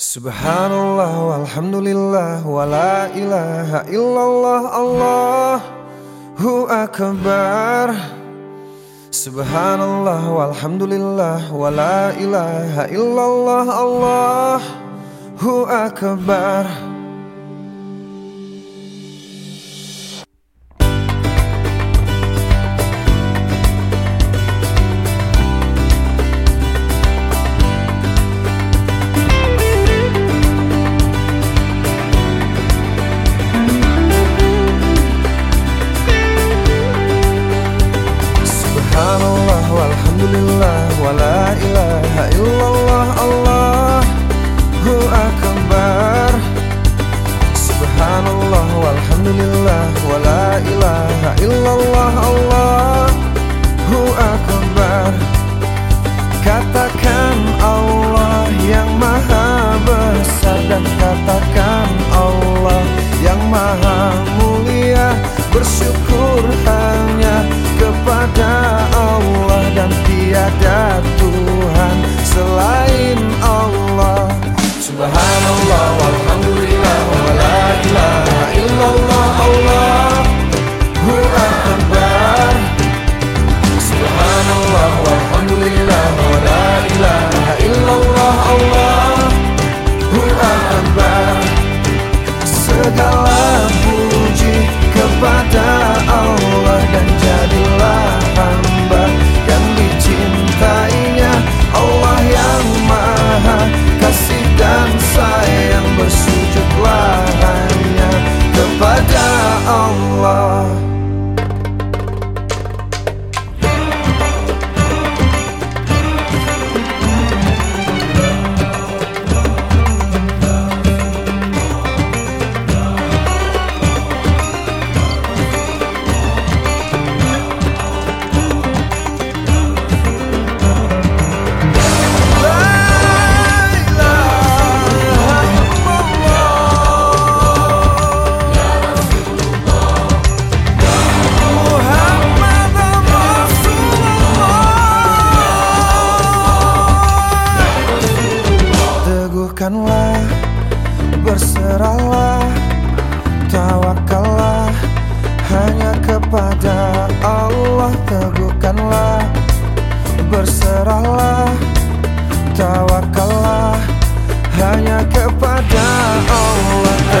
Subhanallah walhamdulillah wa la ilaha illallah Allahu akbar. Subhanallah walhamdulillah wa la ilaha illallah Allahu akbar Subhanallah walhamdulillah wa la ilaha illallah. Allahu kekalahan Lakukanlah, berserahlah, tawakallah hanya kepada Allah. Teguhkanlah, berserahlah, tawakallah hanya kepada Allah.